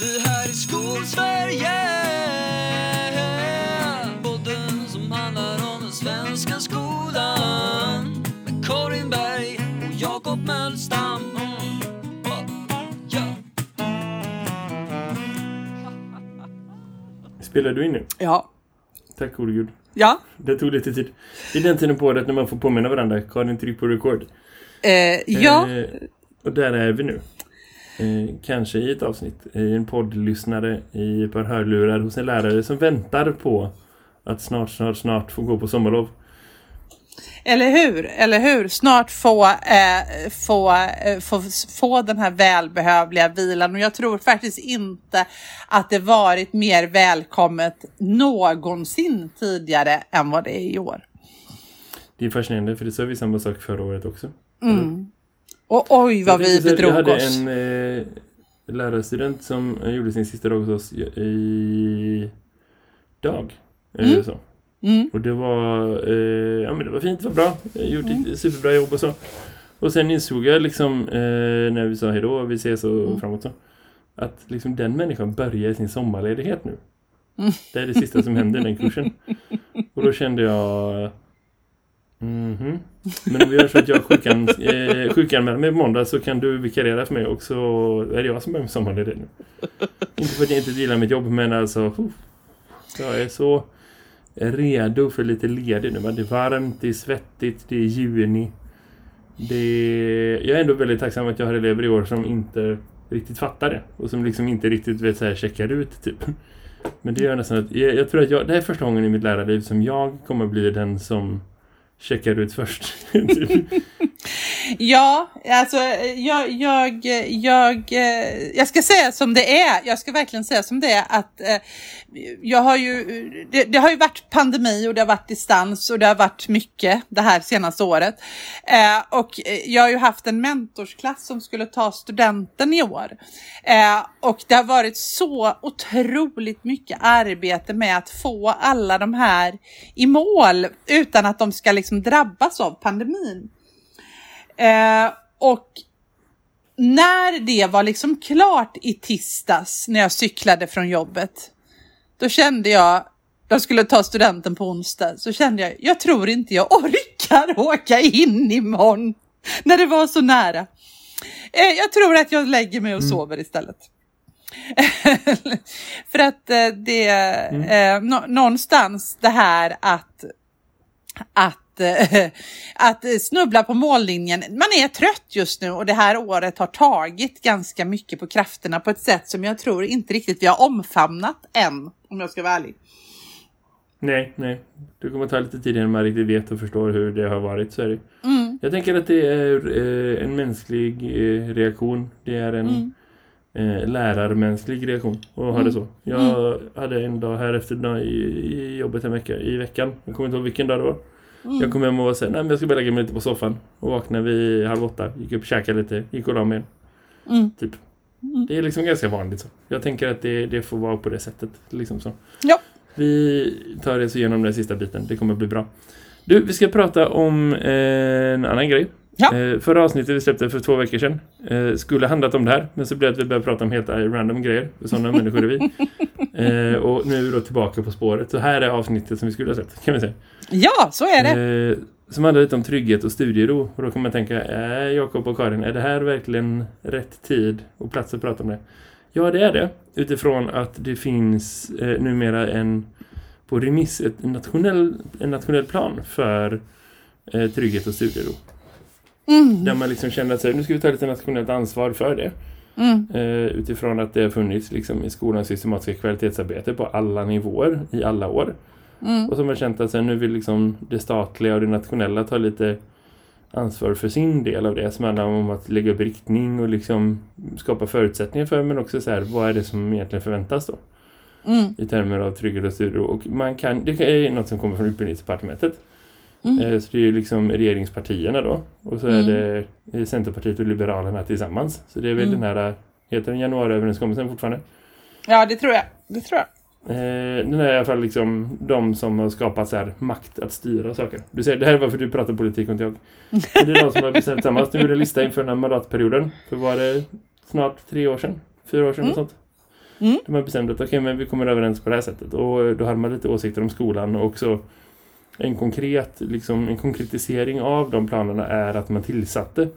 Det här är Skolsverige Podden som handlar om den svenska skolan Med Karin Berg och Jakob Mölstam. Spelar du in nu? Ja. Tack gode gud. Ja. Det tog lite tid. Det är den tiden på året när man får påminna varandra. Karin, tryck på record. Eh, ja. Eh, och där är vi nu. Eh, kanske i ett avsnitt. I en poddlyssnare i ett par hörlurar hos en lärare som väntar på att snart, snart, snart få gå på sommarlov. Eller hur? Eller hur? Snart få, eh, få, eh, få, få den här välbehövliga vilan. Och jag tror faktiskt inte att det varit mer välkommet någonsin tidigare än vad det är i år. Det är fascinerande för det sa vi samma sak förra året också. Och oj vad Jag vi bedrog Vi hade oss. en eh, lärarstudent som eh, gjorde sin sista dag hos oss i, dag. Eller så. Mm. Och det var, eh, ja, men det var fint, det var bra. Jag har gjort Mm. ett superbra jobb och så. Och sen insåg jag liksom eh, när vi sa hejdå, vi ses och Mm. framåt så. Att liksom den människan börjar sin sommarledighet nu. Mm. Det är det sista som händer i den kursen. Och då kände jag... Mhm. Men om vi gör så att jag sjukan, eh, sjukanmäler mig på måndag så kan du vikariera för mig och så är det jag som börjar med nu. Inte för att jag inte gillar mitt jobb men alltså... Uh, jag är så redo för lite ledig nu. Men Det är varmt, det är svettigt, det är juni. Det är... Jag är ändå väldigt tacksam att jag har elever i år som inte riktigt fattar det. Och som liksom inte riktigt vet så här, checkar ut typ. Men det gör nästan att... Jag, jag tror att jag, det här är första gången i mitt lärarliv som jag kommer bli den som checkar ut först. Ja, alltså jag, jag, jag, jag ska säga som det är. Jag ska verkligen säga som det är att eh, jag har ju, det, det har ju varit pandemi och det har varit distans och det har varit mycket det här senaste året. Eh, och eh, jag har ju haft en mentorsklass som skulle ta studenten i år. Eh, och det har varit så otroligt mycket arbete med att få alla de här i mål utan att de ska liksom drabbas av pandemin. Eh, och när det var liksom klart i tisdags när jag cyklade från jobbet, då kände jag, jag skulle ta studenten på onsdag, så kände jag, jag tror inte jag orkar åka in imorgon när det var så nära. Eh, jag tror att jag lägger mig och sover istället. För att eh, det, eh, nå- någonstans det här att att, eh, att snubbla på mållinjen. Man är trött just nu och det här året har tagit ganska mycket på krafterna på ett sätt som jag tror inte riktigt vi har omfamnat än, om jag ska vara ärlig. nej, nej. Det kommer ta lite tid innan man riktigt vet och förstår hur det har varit. Så är det. Jag tänker att det är eh, en mänsklig eh, reaktion. Det är en eh, lärarmänsklig reaktion att ha det så. Jag hade en dag här efter dag i, i jobbet en vecka, i veckan. Jag kommer inte ihåg vilken dag det var. Jag kom hem och var så här, nej men jag ska bara lägga mig lite på soffan. Och vaknade vid halv åtta. Gick upp, käkade lite, gick och la mig. Mm. Typ. Det är liksom ganska vanligt så. Jag tänker att det, det får vara på det sättet. Liksom så. Ja. Vi tar oss igenom den sista biten. Det kommer bli bra. Du, vi ska prata om eh, en annan grej. Ja. Eh, förra avsnittet vi släppte för två veckor sedan eh, skulle handlat om det här. Men så blev det att vi började prata om helt eh, random grejer. Sådana människor är vi. Och nu är vi då tillbaka på spåret. Så här är avsnittet som vi skulle ha sett, kan vi säga. Ja, så är det. Som handlar lite om trygghet och studiero. Och då kan man tänka, är Jakob och Karin, är det här verkligen rätt tid och plats att prata om det? Ja, det är det. Utifrån att det finns eh, numera en på remiss ett nationell, en nationell plan för eh, trygghet och studiero. Där man liksom känner att nu ska vi ta lite nationellt ansvar för det. Mm. Eh, utifrån att det har funnits liksom, i skolans systematiska kvalitetsarbete på alla nivåer i alla år. Och som har känt att så här, nu vill liksom det statliga och det nationella ta lite ansvar för sin del av det som handlar om att lägga upp riktning och liksom skapa förutsättningar för men också så här, vad är det som egentligen förväntas då? Mm. I termer av trygghet och studier och man kan, det är något som kommer från utbildningsdepartementet. Mm. Eh, Så det är ju liksom regeringspartierna då. Och så är det eh, Centerpartiet och Liberalerna tillsammans. Så det är väl Mm. den här, heter den januariöverenskommelsen fortfarande? Ja, det tror jag. Det tror jag. Eh, den är i alla fall liksom de som har skapat så här makt att styra saker. Du säger, det här är varför du pratar politik och inte jag. Det är de som har bestämt tillsammans. Nu är det lista inför den här mandatperioden. För var det snart tre år sedan? Fyra år sedan och sånt. Mm. De har bestämt att okay, men vi kommer överens på det här sättet. Och då hade man lite åsikter om skolan och också en konkret, liksom, en konkretisering av de planerna är att man tillsatte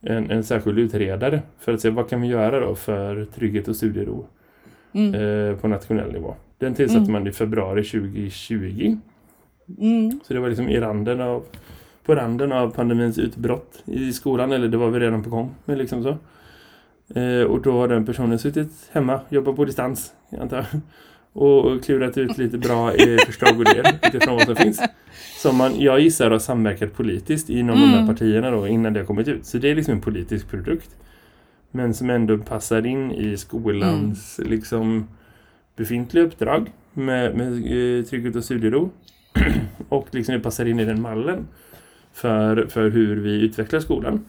en, en särskild utredare för att se vad kan vi göra då för trygghet och studiero Mm. eh, på nationell nivå. Den tillsatte Mm. man i februari 2020. Mm. Så det var liksom i randen av, på randen av pandemins utbrott i skolan. Eller det var vi redan på gång med liksom så. Eh, och då har den personen suttit hemma, jobbat på distans, antar jag. Och klurat ut lite bra förslag och idéer utifrån vad som finns. Som man, jag gissar har samverkat politiskt inom de Mm. här partierna då innan det har kommit ut. Så det är liksom en politisk produkt. Men som ändå passar in i skolans liksom befintliga uppdrag med, med eh, trygghet och studiero. och liksom det passar in i den mallen för, för hur vi utvecklar skolan.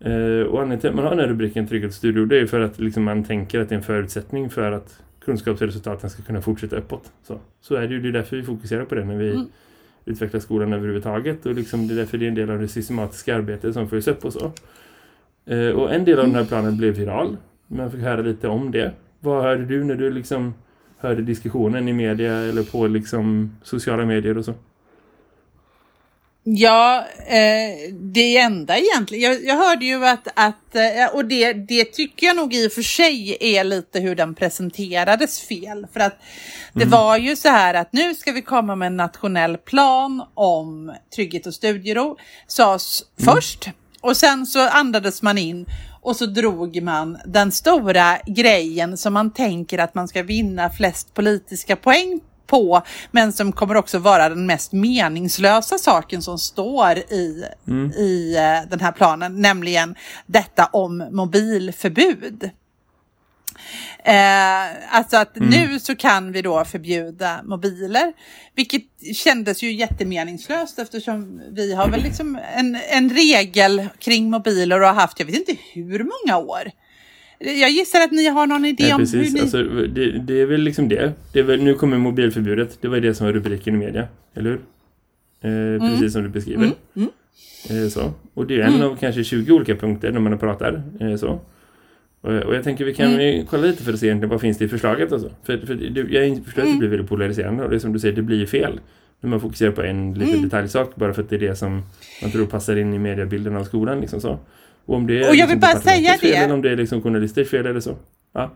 Eh, och anledningen till att man har den här rubriken trygghet och studiero det är för att liksom man tänker att det är en förutsättning för att kunskapsresultaten ska kunna fortsätta uppåt. Så, så är det ju, det är därför vi fokuserar på det när vi Mm. utvecklar skolan överhuvudtaget och liksom det är därför det är en del av det systematiska arbetet som följs upp och så. Eh, och en del av den här planen blev viral. Man fick höra lite om det. Vad hörde du när du liksom hörde diskussionen i media eller på liksom sociala medier och så? Ja, eh, det enda egentligen. Jag, jag hörde ju att, att eh, och det, det tycker jag nog i och för sig är lite hur den presenterades fel. För att det var ju så här att nu ska vi komma med en nationell plan om trygghet och studiero, sades först. Och sen så andades man in och så drog man den stora grejen som man tänker att man ska vinna flest politiska poäng på, men som kommer också vara den mest meningslösa saken som står i, i eh, den här planen, nämligen detta om mobilförbud. Eh, alltså att nu så kan vi då förbjuda mobiler, vilket kändes ju jättemeningslöst eftersom vi har väl liksom en, en regel kring mobiler och har haft, jag vet inte hur många år. Jag gissar att ni har någon idé Nej, om precis. hur ni... Alltså, det, det är väl liksom det. det är väl, nu kommer mobilförbudet. Det var det som var rubriken i media. Eller hur? Eh, Precis som du beskriver. Mm, Eh, så. Och det är en av kanske 20 olika punkter när man pratar. Eh, så. Och, och jag tänker vi kan mm. kolla lite för att se egentligen vad finns det i förslaget. Alltså. För, för det, jag förstår att det blir väldigt polariserande. Och det är som du säger, det blir fel. När man fokuserar på en liten Mm. detaljsak. Bara för att det är det som man tror passar in i mediebilden av skolan. Liksom så. Och om det är Och jag vill liksom bara säga det. Eller om det är liksom journalisters fel eller så. Ja.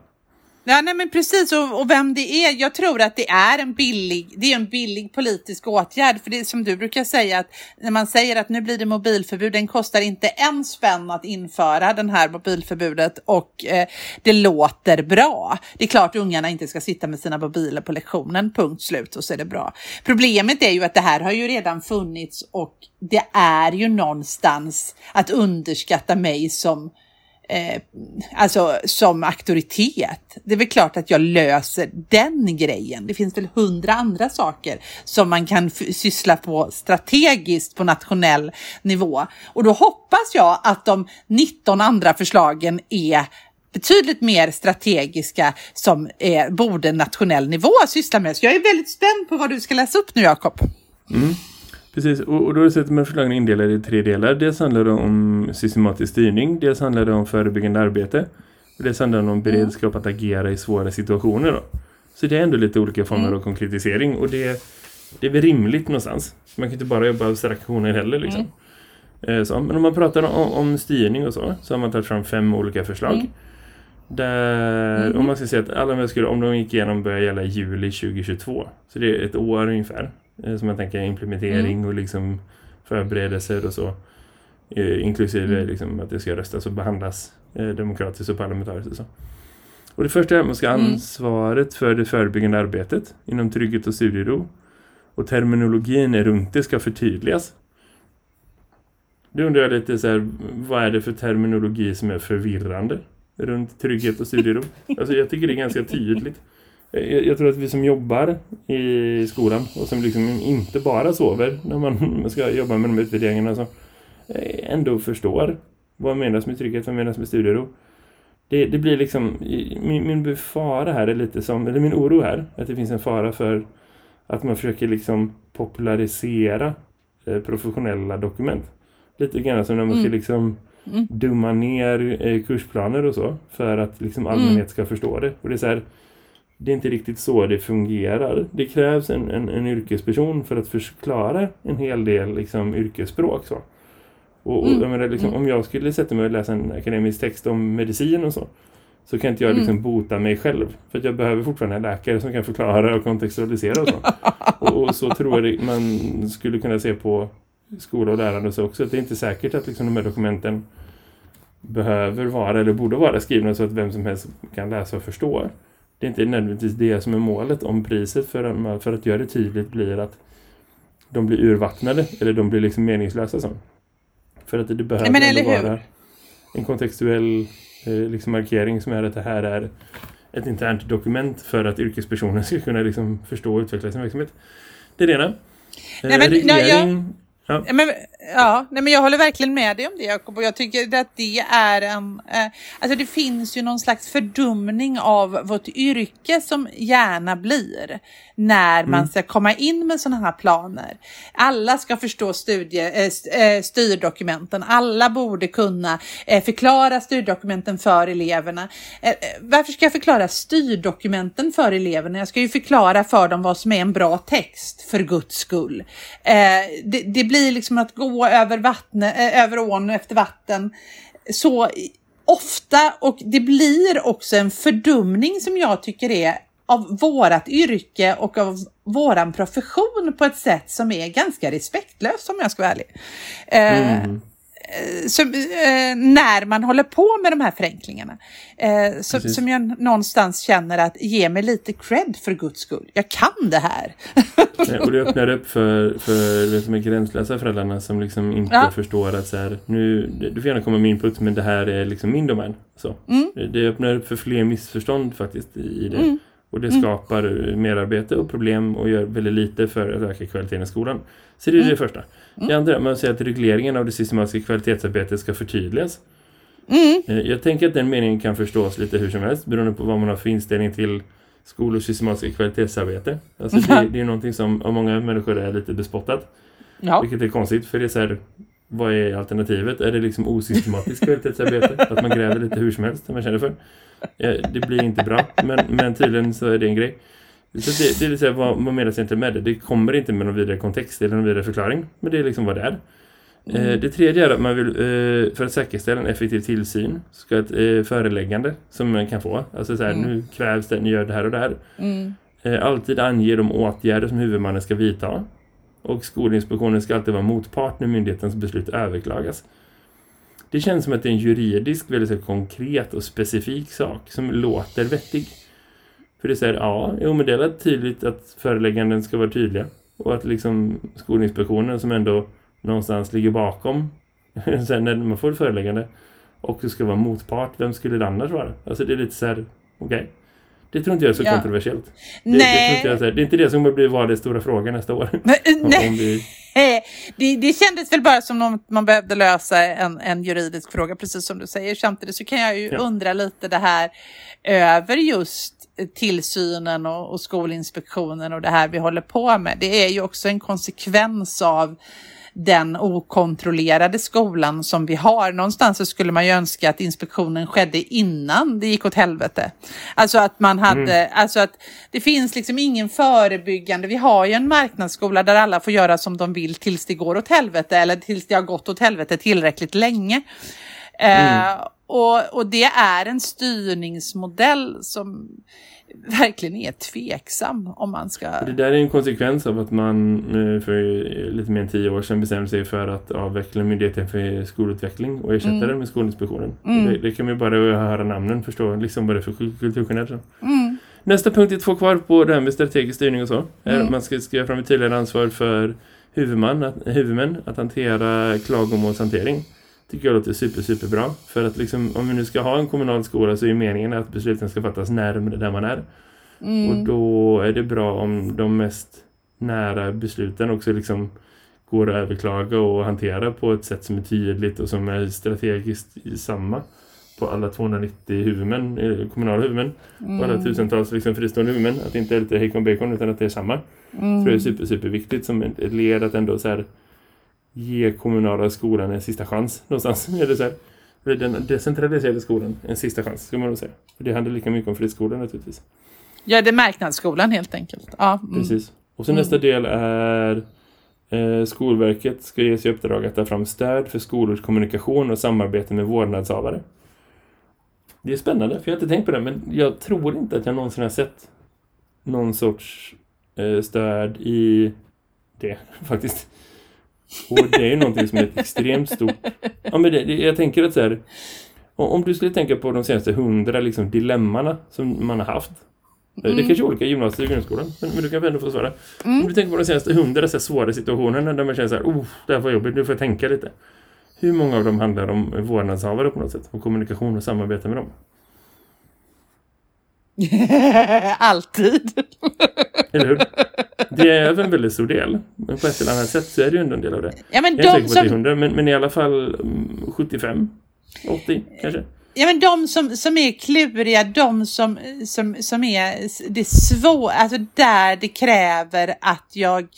Ja, nej men precis och, och vem det är. Jag tror att det är en billig, det är en billig politisk åtgärd. För det är som du brukar säga att när man säger att nu blir det mobilförbud, den kostar inte en spänn att införa den här mobilförbudet och eh, det låter bra. Det är klart ungarna inte ska sitta med sina mobiler på lektionen, punkt slut och så är det bra. Problemet är ju att det här har ju redan funnits och det är ju någonstans att underskatta mig som eh, alltså som auktoritet. Det är väl klart att jag löser den grejen. Det finns väl hundra andra saker som man kan syssla på strategiskt på nationell nivå. Och då hoppas jag att de 19 andra förslagen är betydligt mer strategiska som eh, borde nationell nivå syssla med. Så jag är väldigt spänd på vad du ska läsa upp nu, Jakob. Mm. Precis, och, och då är det så att de här förslagen är indelade i tre delar. Dels handlar det om systematisk styrning, dels handlar det om förebyggande arbete och dels handlar det om beredskap att agera i svåra situationer. Då. Så det är ändå lite olika former av konkretisering och det, det är väl rimligt någonstans. Man kan inte bara jobba abstraktioner heller liksom. Eh, Så, men om man pratar om, om styrning och så, så har man tagit fram fem olika förslag. Där, om man ska säga att alla skulle, om de gick igenom, börjar gälla i juli 2022. Så det är ett år ungefär. Eh, Som man tänker implementering och liksom förberedelser och så. Eh, inklusive liksom att det ska röstas och behandlas eh, demokratiskt och parlamentariskt och så. Och det första är att man ska ha ansvaret för det förebyggande arbetet inom trygghet och studiero. Och terminologin runt det ska förtydligas. Nu undrar jag lite så här, vad är det för terminologi som är förvirrande runt trygghet och studiero? Alltså jag tycker det är ganska tydligt. Jag, jag tror att vi som jobbar i skolan och som liksom inte bara sover när man ska jobba med de utvärderingarna så eh, ändå förstår vad menas med trygghet, vad menas med studiero. Det, det blir liksom, min, min fara här är lite som, eller min oro här, att det finns en fara för att man försöker liksom popularisera eh, professionella dokument. Lite grann som när man ska liksom Mm. dumma ner eh, kursplaner och så för att liksom allmänhet ska förstå det. Och det är så här, det är inte riktigt så det fungerar. Det krävs en, en, en yrkesperson för att förklara en hel del liksom, yrkesspråk. Så. Och, och Mm. jag menar, liksom, om jag skulle sätta mig och läsa en akademisk text om medicin och så så kan inte jag liksom bota mig själv. För jag behöver fortfarande en läkare som kan förklara och kontextualisera och så. och, och så tror jag man skulle kunna se på skola och lärande och så också. Att det är inte säkert att liksom de här dokumenten behöver vara eller borde vara skrivna så att vem som helst kan läsa och förstå. Det är inte nödvändigtvis det som är målet om priset för att, för att göra det tydligt blir att de blir urvattnade eller de blir liksom meningslösa så. För att det behöver men ändå hur? vara en kontextuell eh, liksom markering som är att det här är ett internt dokument för att yrkespersonen ska kunna liksom förstå och utveckla sin verksamhet. Det är det ena. Eh, Nej, men- ja, reglering, ja. Ja, Men, ja, nej, men jag håller verkligen med dig om det Jakob och jag tycker att det är en... Eh, alltså det finns ju någon slags fördumning av vårt yrke som gärna blir när man ska komma in med sådana här planer. Alla ska förstå studie, eh, eh, styrdokumenten, alla borde kunna eh, förklara styrdokumenten för eleverna. Eh, eh, varför ska jag förklara styrdokumenten för eleverna? Jag ska ju förklara för dem vad som är en bra text, för guds skull. Det, det blir liksom att gå över, vattne, eh, över ån efter vatten så ofta och det blir också en fördumning som jag tycker är av vårat yrke och av våran profession på ett sätt som är ganska respektlöst om jag ska vara ärlig. Eh, mm så, eh, när man håller på med de här förenklingarna. Eh, Precis. som jag någonstans känner att ge mig lite cred för guds skull. Jag kan det här. Ja, Och det öppnar upp för, för de här gränslösa föräldrarna som liksom inte Ja. förstår att så här, nu, du får gärna komma med input men det här är liksom min domän. Så. Mm. Det- Det öppnar upp för fler missförstånd faktiskt i det. Och det skapar eh, merarbete och problem och gör väldigt lite för att öka kvaliteten i skolan. Så det är det första. Det andra, man säger att regleringen av det systematiska kvalitetsarbetet ska förtydligas. Mm. Eh, Jag tänker att den meningen kan förstås lite hur som helst beroende på vad man har för inställning till skolors systematiska kvalitetsarbete. Alltså det, det är någonting som av många människor är lite bespottat. Ja. Vilket är konstigt för det är så här, vad är alternativet? Är det liksom osystematiskt kvalitetsarbete? Att man gräver lite hur som helst, man känner för? Det blir inte bra, men, men tydligen så är det en grej. Så det, det är här, vad, vad menas egentligen med det? Det kommer inte med någon vidare kontext eller någon vidare förklaring, men det är liksom vad det är. Eh, Det tredje är att man vill, eh, för att säkerställa en effektiv tillsyn, ska ett eh, föreläggande som man kan få, alltså så här, nu krävs det, ni gör det här och det här, Mm. alltid ange de åtgärder som huvudmannen ska vidta. Och Skolinspektionen ska alltid vara motpart när myndighetens beslut överklagas. Det känns som att det är en juridisk, väldigt konkret och specifik sak som låter vettig. För det säger, ja, jo, men det är tydligt att förelägganden ska vara tydliga. Och att liksom Skolinspektionen som ändå någonstans ligger bakom sen när man får ett föreläggande också ska vara motpart. Vem skulle det annars vara? Alltså det är lite så här, okej. Det tror inte jag är så Ja. kontroversiellt. Det, det, Nej. inte jag, det är inte det som kommer bli vara det stora frågan nästa år. Men, eh, nej. Vi, Det, det kändes väl bara som om man behövde lösa en, en juridisk fråga, precis som du säger. Samtidigt så kan jag ju Ja. undra lite det här över just tillsynen och, och skolinspektionen och det här vi håller på med. Det är ju också en konsekvens av den okontrollerade skolan som vi har. Någonstans så skulle man ju önska att inspektionen skedde innan det gick åt helvete. Alltså att man hade, alltså att det finns liksom ingen förebyggande. Vi har ju en marknadsskola där alla får göra som de vill tills det går åt helvete eller tills det har gått åt helvete tillräckligt länge. Eh, och, och det är en styrningsmodell som verkligen är tveksam om man ska... det där är en konsekvens av att man eh, för lite mer än tio år sedan bestämde sig för att avveckla Myndigheten för skolutveckling och ersätta Mm. den med Skolinspektionen. Det, det kan vi bara höra namnen förstå, liksom vad det är för kul- kulturskillnad. Mm. Nästa punkt är två kvar på det här med strategisk styrning och så. är Mm. att Man ska skriva fram ett tydligare ansvar för huvudman, att, huvudmän att hantera klagomålshantering. Tycker jag låter super, super bra. För att liksom, om vi nu ska ha en kommunal skola så är meningen att besluten ska fattas närmare där man är. Mm. Och då är det bra om de mest nära besluten också liksom går att överklaga och hantera på ett sätt som är tydligt och som är strategiskt samma på alla 290 huvudmän, eh, kommunala huvudmän och alla tusentals liksom fristående huvudmän. Att det inte är lite hejkon bacon utan att det är samma. Mm. Tror jag är super, super viktigt som ett ett led att ändå så här ge kommunala skolan en sista chans någonstans. Eller så här. Den decentraliserade skolan, en sista chans ska man nog säga. För det handlar lika mycket om friskolan naturligtvis. Ja, det är marknadsskolan helt enkelt. Ja, mm. Precis. Och så nästa del är eh, Skolverket ska ges i uppdrag att ta fram stöd för skolors kommunikation och samarbete med vårdnadshavare. Det är spännande, för jag har inte tänkt på det, men jag tror inte att jag någonsin har sett någon sorts eh, stöd i det, faktiskt. Och det är ju någonting som är ett extremt stort... Ja, men det, jag tänker att så här, om du skulle tänka på de senaste hundra liksom, dilemmana som man har haft. Mm. Det kanske är olika gymnasier och grundskolan, men, men du kan ändå få svara. Mm. Om du tänker på de senaste hundra så här, svåra situationerna där man känner så här, oh, det här var jobbigt, nu får jag tänka lite. Hur många av dem handlar om vårdnadshavare på något sätt? Och kommunikation och samarbete med dem? Alltid. Eller hur? Det är en väldigt stor del. Men på ett eller annat sätt så är det ju ändå en del av det. Ja, men jag är de säker på att det är som... 100, men, men i alla fall 75, 80 kanske. Ja, men de som, som är kluriga, de som, som, som är det svåra, alltså där det kräver att jag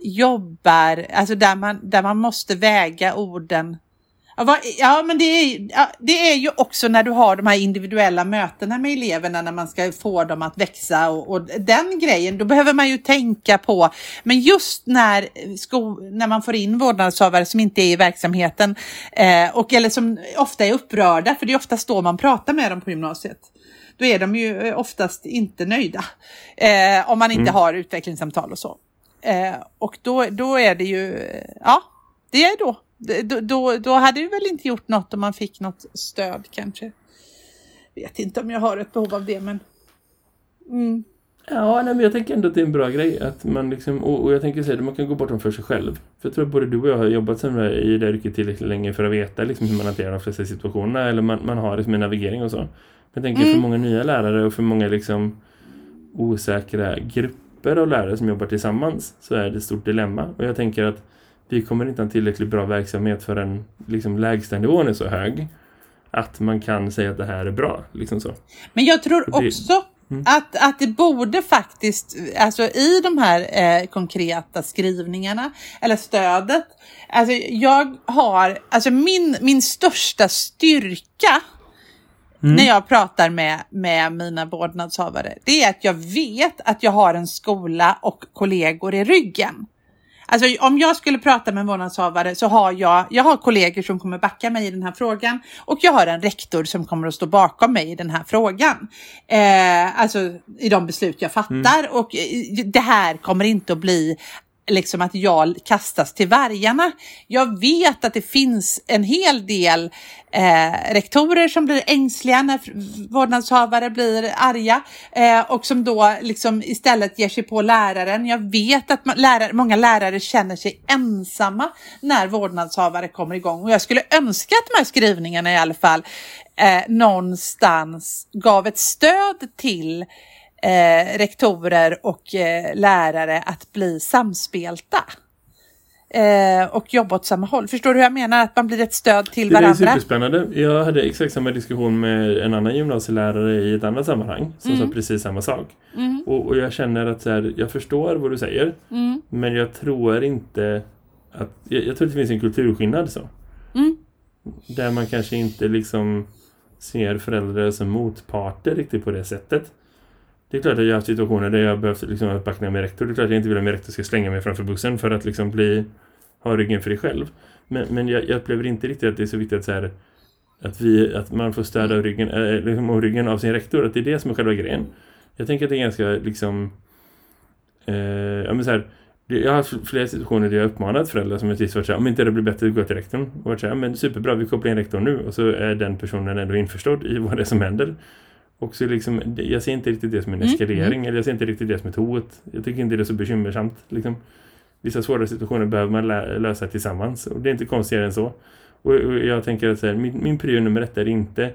jobbar, alltså där man, där man måste väga orden. Ja, vad, ja men det är, ja, det är ju också när du har de här individuella mötena med eleverna när man ska få dem att växa och, och den grejen, då behöver man ju tänka på, men just när, sko, när man får in vårdnadshavare som inte är i verksamheten eh, och eller som ofta är upprörda, för det är oftast då man pratar med dem på gymnasiet då är de ju oftast inte nöjda. Eh, om man inte Mm. har utvecklingssamtal och så. Eh, och då, då är det ju, ja, det är då. Då, då. då hade det väl inte gjort något om man fick något stöd kanske. Vet inte om jag har ett behov av det, men... Mm. Ja, nej, men jag tänker ändå att det är en bra grej. Att man liksom, och, och jag tänker säga att man kan gå bortom för sig själv. För jag tror att både du och jag har jobbat det i det yrket tillräckligt länge för att veta liksom, hur man hanterar de flesta situationerna. Eller man, man har liksom en navigering och så. Men jag tänker Mm. för många nya lärare och för många liksom osäkra grupper av lärare som jobbar tillsammans så är det ett stort dilemma. Och jag tänker att vi kommer inte ha en tillräckligt bra verksamhet för en liksom, lägstanivån är så hög att man kan säga att det här är bra. Liksom så. Men jag tror också Mm. att, att det borde faktiskt, alltså i de här eh, konkreta skrivningarna eller stödet, alltså jag har, alltså min, min största styrka Mm. när jag pratar med, med mina vårdnadshavare, det är att jag vet att jag har en skola och kollegor i ryggen. Alltså om jag skulle prata med en vårdnadshavare så har jag, jag har kollegor som kommer backa mig i den här frågan och jag har en rektor som kommer att stå bakom mig i den här frågan. Eh, alltså i de beslut jag fattar och eh, det här kommer inte att bli liksom att jag kastas till vargarna. Jag vet att det finns en hel del eh, rektorer som blir ängsliga när vårdnadshavare blir arga eh, och som då liksom istället ger sig på läraren. Jag vet att man, lärare, många lärare känner sig ensamma när vårdnadshavare kommer igång och jag skulle önska att de här skrivningarna i alla fall eh, någonstans gav ett stöd till eh, rektorer och eh, lärare att bli samspelta. Eh, och jobba åt samma håll. Förstår du hur jag menar? Att man blir ett stöd till Det är varandra. superspännande. Jag hade exakt samma diskussion med en annan gymnasielärare i ett annat sammanhang som Mm. sa precis samma sak. Och, och jag känner att så här, jag förstår vad du säger Mm. men jag tror inte att... Jag, jag tror att det finns en kulturskillnad så. Mm. Där man kanske inte liksom ser föräldrar som motparter riktigt på det sättet. Det är klart att jag har haft situationer där jag behövt liksom backa av med rektor. Det är klart att jag inte vill att min rektor ska slänga mig framför bussen för att liksom bli, ha ryggen för dig själv. Men, men jag, jag upplever inte riktigt att det är så viktigt att, så här, att, vi, att man får stöd av ryggen, äh, liksom, av ryggen av sin rektor. Att det är det som är själva grejen. Jag tänker att det är ganska liksom... Eh, ja, men så här, det- jag har haft flera situationer där jag har uppmanat föräldrar som jag tyckt varit så här, om inte det blir bättre, gå till rektorn. Och varit så här, men superbra, vi kopplar in rektorn nu. Och så är den personen ändå införstådd i vad det är som händer. Och så liksom, jag ser inte riktigt det som en Mm, eskalering, eller jag ser inte riktigt det som ett hot. Jag tycker inte det är så bekymmersamt. Liksom. Vissa svåra situationer behöver man lä- lösa tillsammans. Och det är inte konstigare än så. Och, och jag tänker att så här, min, min prio nummer ett är inte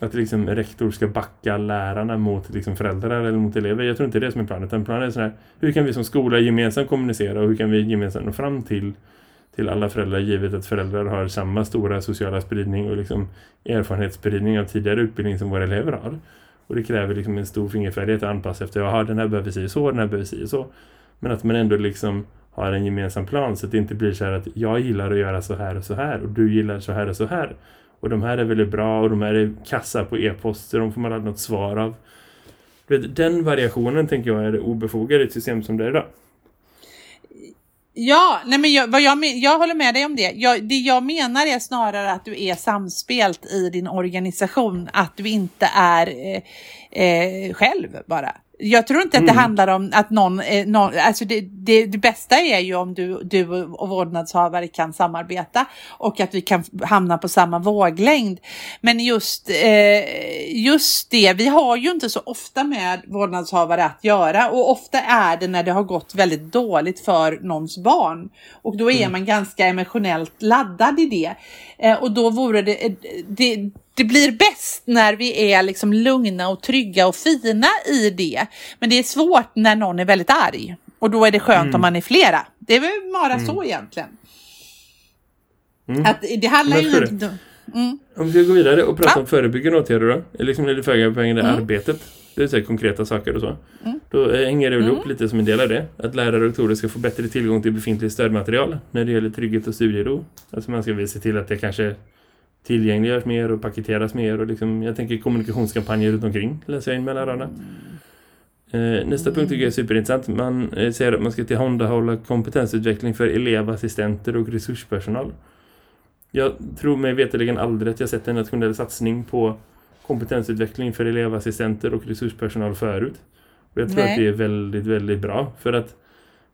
att liksom rektor ska backa lärarna mot liksom föräldrar eller mot elever. Jag tror inte det är som är planen. Utan planen är så här, hur kan vi som skola gemensamt kommunicera och hur kan vi gemensamt nå fram till, till alla föräldrar givet att föräldrar har samma stora sociala spridning och liksom erfarenhetsspridning av tidigare utbildning som våra elever har. Och det kräver liksom en stor fingerfärdighet att anpassa efter, jaha den här behöver si så, den här behöver si så. Men att man ändå liksom har en gemensam plan så att det inte blir så här att jag gillar att göra så här och så här och du gillar så här och så här. Och de här är väldigt bra och de här är kassa på e-post så de får man aldrig något svar av. Den variationen tänker jag är obefogad i ett system som det är idag. Ja, nej men jag, vad jag, jag håller med dig om det. Jag, det jag menar är snarare att du är samspelt i din organisation, att du inte är eh, eh, själv bara. Jag tror inte att det handlar om att någon, eh, någon alltså det, det, det bästa är ju om du, du och vårdnadshavare kan samarbeta och att vi kan hamna på samma våglängd. Men just, eh, just det, vi har ju inte så ofta med vårdnadshavare att göra och ofta är det när det har gått väldigt dåligt för någons barn och då är man ganska emotionellt laddad i det. Eh, och då vore det, eh, det det blir bäst när vi är liksom lugna och trygga och fina i det. Men det är svårt när någon är väldigt arg. Och då är det skönt om man är flera. Det är väl bara så egentligen. Mm. Att det handlar ju inte... Mm. Om vi ska gå vidare och prata Ja. om förebyggande åtgärder då. Eller liksom det förebyggande Mm. arbetet. Det så här konkreta saker och så. Då eh, hänger det väl Mm. ihop lite som en del av det. Att lärare och rektorer ska få bättre tillgång till befintligt stödmaterial när det gäller trygghet och studiero. Alltså man ska väl se till att det kanske tillgängliggörs mer och paketeras mer. Och liksom, jag tänker kommunikationskampanjer runt omkring. Läser jag in mellan raderna. Eh, nästa punkt tycker jag är superintressant. Man eh, säger att man ska tillhandahålla kompetensutveckling för elevassistenter och resurspersonal. Jag tror mig veterligen aldrig att jag sett en nationell satsning på kompetensutveckling för elevassistenter och resurspersonal förut. Och jag tror Nej. att det är väldigt, väldigt bra. För att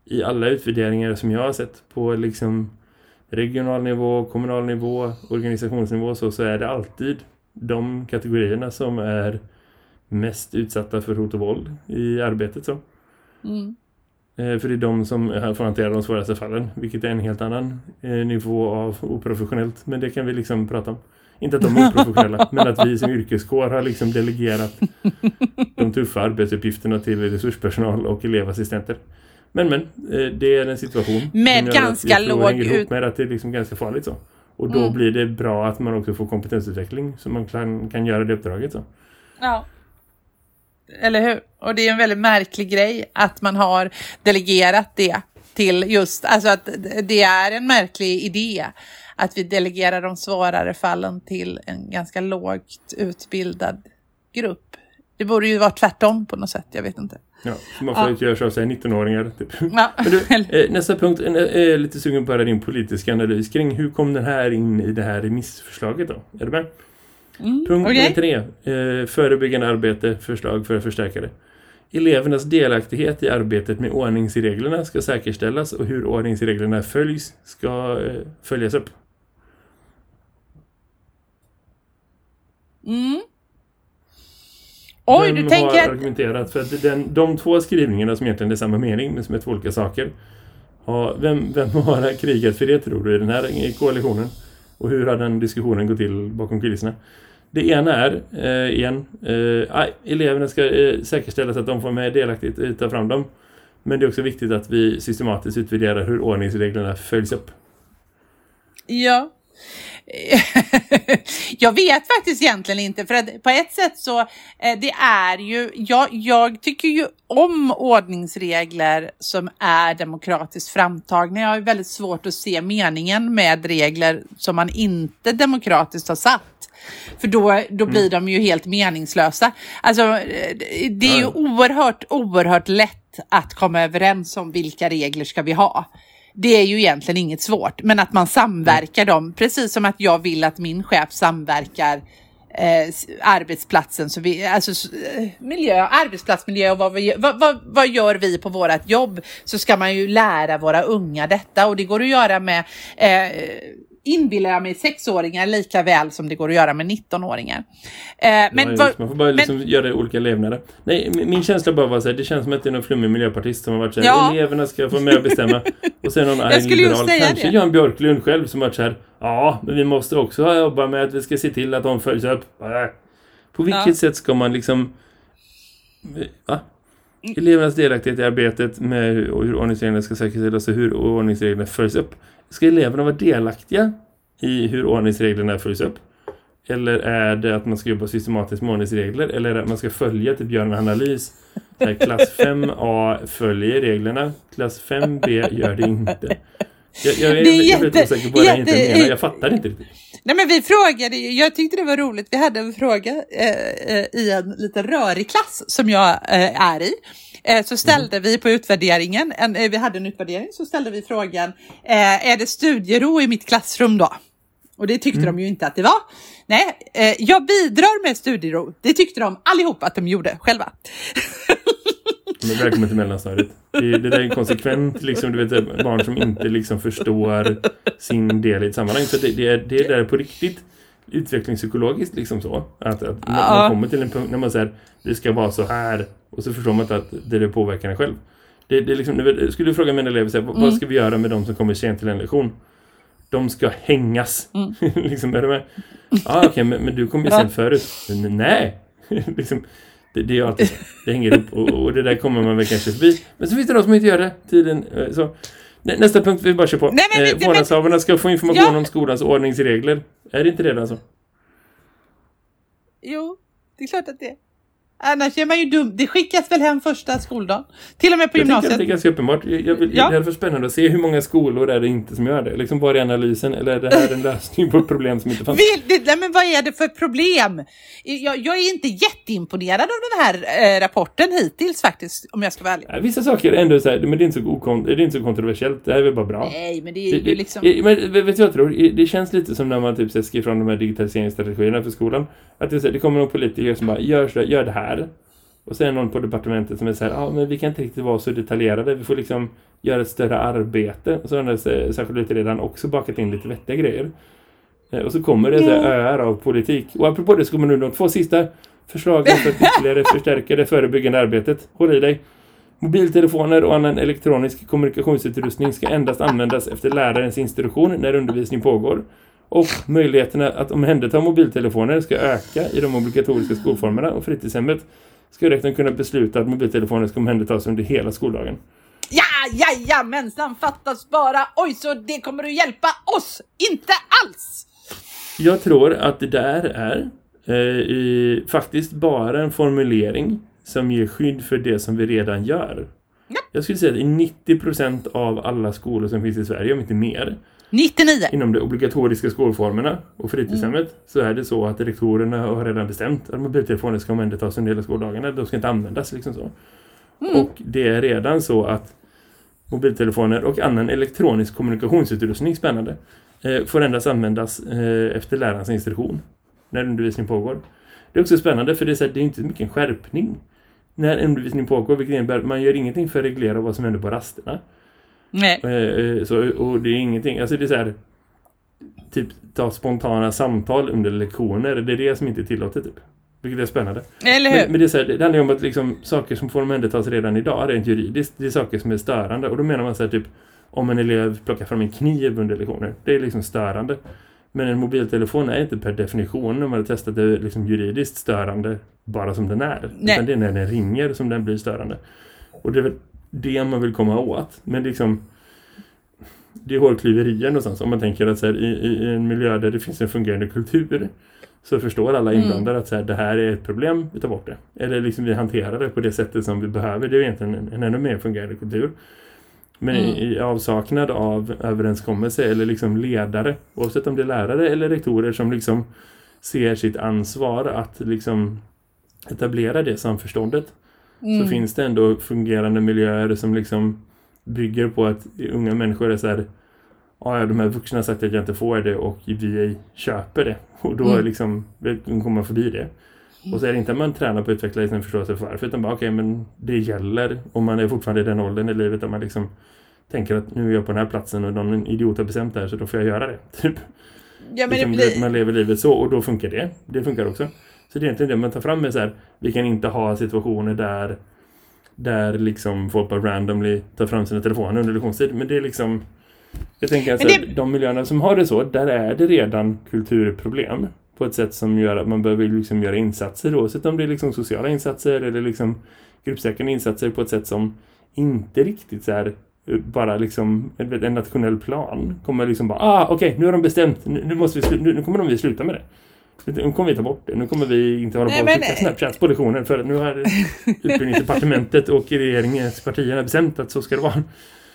i alla utvärderingar som jag har sett på liksom regional nivå, kommunal nivå, organisationsnivå så, så är det alltid de kategorierna som är mest utsatta för hot och våld i arbetet. Så. Mm. Eh, För det är de som får hantera de svåraste fallen, vilket är en helt annan eh, nivå av oprofessionellt. Men det kan vi liksom prata om. Inte att de är oprofessionella, men att vi som yrkeskår har liksom delegerat de tuffa arbetsuppgifterna till resurspersonal och elevassistenter. Men men, eh, det är en situation Med ganska låg ut- med att det är liksom ganska farligt så. Och då Mm. blir det bra att man också får kompetensutveckling så man kan, kan göra det uppdraget så. Ja. Eller hur? Och det är en väldigt märklig grej att man har delegerat det till just, alltså att det är en märklig idé att vi delegerar de svårare fallen till en ganska lågt utbildad grupp. Det borde ju vara tvärtom på något sätt, jag vet inte. Ja, man får Ja. utgöras av sig 19-åringar typ. Ja. Du, eh, nästa punkt eh, är lite sugen på att höra din politiska analys kring hur kom den här in i det här remissförslaget då? Är du med? Mm, Punkt nummer tre. Eh, förebyggande arbete, förslag för att förstärka det. Elevernas delaktighet i arbetet med ordningsreglerna ska säkerställas och hur ordningsreglerna följs ska eh, följas upp. Mm. Oj, Vem du har tänker... argumenterat för att den, de två skrivningarna som egentligen är samma mening men som är två olika saker. Har, vem, vem har krigat för det tror du i den här koalitionen? Och hur har den diskussionen gått till bakom kulisserna? Det ena är, eh, igen, eh, eleverna ska eh, säkerställa så att de får med delaktigt eh, ta fram dem. Men det är också viktigt att vi systematiskt utvärderar hur ordningsreglerna följs upp. Ja. jag vet faktiskt egentligen inte, för att på ett sätt så eh, det är ju, jag, jag tycker ju om ordningsregler som är demokratiskt framtagna. Jag har väldigt svårt att se meningen med regler som man inte demokratiskt har satt. För då, då blir de ju helt meningslösa. Alltså, eh, det är ju oerhört, oerhört lätt att komma överens om vilka regler ska vi ha. Det är ju egentligen inget svårt, men att man samverkar dem, precis som att jag vill att min chef samverkar eh, arbetsplatsen, så vi, alltså eh, miljö, arbetsplatsmiljö och vad, vi, vad, vad, vad gör vi på vårt jobb? Så ska man ju lära våra unga detta och det går att göra med eh, inbillar jag mig sexåringar lika väl som det går att göra med 19-åringar. Eh, men Men, ja, man får bara liksom göra olika levnader. Nej, min, känsla bara var så här, det känns som att det är någon flummig miljöpartist som har varit så här, Ja. eleverna ska få med och bestämma. Och sen någon arg liberal, kanske det. Jan Björklund själv som har varit så här, ja, men vi måste också jobba med att vi ska se till att de följs upp. På vilket Ja. sätt ska man liksom... Va? Elevernas delaktighet i arbetet med hur ordningsreglerna ska säkerställas och hur ordningsreglerna följs upp. Ska eleverna vara delaktiga i hur ordningsreglerna följs upp? Eller är det att man ska jobba systematiskt med ordningsregler? Eller är det att man ska följa, typ göra en analys? Här, klass 5A följer reglerna, klass 5B gör det inte. Jag, jag är, Det är jag jätte- osäker på vad jag inte jätte- menar. Jag fattar inte riktigt. Nej men vi frågade ju, jag tyckte det var roligt, vi hade en fråga eh, eh, i en lite rörig klass som jag eh, är i. Eh, så ställde vi på utvärderingen, en, eh, vi hade en utvärdering, så ställde vi frågan, eh, är det studiero i mitt klassrum då? Och det tyckte de ju inte att det var. Nej, eh, jag bidrar med studiero. Det tyckte de allihop att de gjorde själva. Men välkommen till mellanstadiet. Det, det där är konsekvent, liksom, du vet, barn som inte liksom förstår sin del i ett sammanhang. Så det, det, är, det är där på riktigt utvecklingspsykologiskt liksom så. Att, att man, Ja. man kommer till en punkt när man säger det ska vara så här och så förstår man inte att det, det påverkar en själv. Det, det liksom, skulle du fråga mina elever, så här, vad- vad ska vi göra med de som kommer sent till en lektion? De ska hängas. liksom, är du med? Ja, okej, men, men du kom ju sent förut. Men, nej! liksom, det, det är alltid. Det hänger ihop och, och det där kommer man väl kanske förbi. Men så finns det de som inte gör det. Tiden, eh, så. Nä- Nästa punkt vi bara kör på. Nej, men vi- eh, vårdnadshavarna ska få information Ja. om skolans ordningsregler. Är det inte det alltså? Jo, det är klart att det är. Annars är man ju dum. Det skickas väl hem första skoldagen? Till och med på Jag tänker att gymnasiet. det är ganska uppenbart. Jag, jag vill, Ja. Det är för spännande att se hur många skolor är det inte som gör det. Liksom, var är analysen? Eller är det här en lösning på ett problem som inte fanns? Vill, det, nej, men vad är det för problem? Jag, jag är inte jätteimponerad av den här eh, rapporten hittills faktiskt, om jag ska vara ärlig. Vissa saker är ändå så här, men det är inte så, okon, det är inte så kontroversiellt. Det här är väl bara bra. Nej, men det Det, är det, ju liksom... eh, men vet du vad jag tror? Det känns lite som när man typ skriver från de här digitaliseringsstrategierna för skolan. Att det, så här, det kommer någon politiker som bara gör, så gör det här. Och sen någon på departementet som är så här, ja ah, men vi kan inte riktigt vara så detaljerade. Vi får liksom göra ett större arbete. Och så har den där särskilda utredaren också bakat in lite vettiga grejer. Eh, Och så kommer det så här öar av politik. Och apropå det så kommer nu de två sista förslagen för att ytterligare förstärka det förebyggande arbetet. Håll i dig. Mobiltelefoner och annan elektronisk kommunikationsutrustning ska endast användas efter lärarens instruktion när undervisning pågår. Och möjligheterna att omhänderta mobiltelefoner ska öka i de obligatoriska skolformerna och fritidshemmet ska rektorn kunna besluta att mobiltelefoner ska omhändertas under hela skoldagen. Ja, ja, ja, mensan fattas bara. Oj, så det kommer att hjälpa oss? Inte alls! Jag tror att det där är eh, i, faktiskt bara en formulering som ger skydd för det som vi redan gör. Ja. Jag skulle säga att i 90% av alla skolor som finns i Sverige, om inte mer, 99. inom de obligatoriska skolformerna och fritidshemmet så är det så att rektorerna har redan bestämt att mobiltelefoner ska omhändertas under hela skoldagarna. De ska inte användas liksom så. Och det är redan så att mobiltelefoner och annan elektronisk kommunikationsutrustning, spännande, eh, får endast användas eh, efter lärarens instruktion när undervisning pågår. Det är också spännande för det är, så här, det är inte mycket en skärpning när undervisning pågår, vilket innebär att man gör ingenting för att reglera vad som händer på rasterna. Nej. Eh, eh, så, och det är ingenting, alltså det är så här typ ta spontana samtal under lektioner, det är det som inte är tillåtet typ. Vilket är spännande. Eller hur? Men, men det, är så här, det handlar ju om att liksom, saker som får omhändertas redan idag rent juridiskt, det är saker som är störande. Och då menar man så här typ om en elev plockar fram en kniv under lektioner, det är liksom störande. Men en mobiltelefon är inte per definition, när man har testat det liksom juridiskt störande bara som den är. Nej. Utan det är när den ringer som den blir störande. Och det är väl det man vill komma åt. Men liksom det är hårklyverier någonstans. Om man tänker att så här, i, i en miljö där det finns en fungerande kultur så förstår alla inblandade att så här, det här är ett problem, vi tar bort det. Eller liksom vi hanterar det på det sättet som vi behöver. Det är egentligen en, en ännu mer fungerande kultur. Men i, i avsaknad av överenskommelse eller liksom ledare, oavsett om det är lärare eller rektorer som liksom ser sitt ansvar att liksom etablera det samförståndet så finns det ändå fungerande miljöer som liksom bygger på att unga människor är så här "Ja, ja, de här vuxna har sagt att jag inte får det och vi köper det. Och då Mm. liksom, kommer man förbi det. Och så är det inte att man tränar på att utveckla sin förståelse för varför, utan bara okej, men det gäller om man är fortfarande i den åldern i livet där man liksom tänker att nu är jag på den här platsen och någon idiot har bestämt det här så då får jag göra det. Typ. Ja, men det liksom, blir... Man lever livet så och då funkar det. Det funkar också. Så det är egentligen det man tar fram med så här, vi kan inte ha situationer där där liksom folk bara randomly tar fram sina telefoner under lektionstid. Men det är liksom jag tänker att Men så här, det- de miljöerna som har det så, där är det redan kulturproblem på ett sätt som gör att man behöver liksom göra insatser oavsett om det är liksom sociala insatser eller liksom gruppsäkrande insatser på ett sätt som inte riktigt så här eh, bara liksom en, nationell plan kommer liksom bara ah okej nu har de bestämt nu, nu måste vi nu, nu kommer de vi sluta med det nu kommer vi ta bort det. Nu kommer vi inte hålla på och skicka lektionen för nu har utbildningsdepartementet och regeringens partierna bestämt att så ska det vara.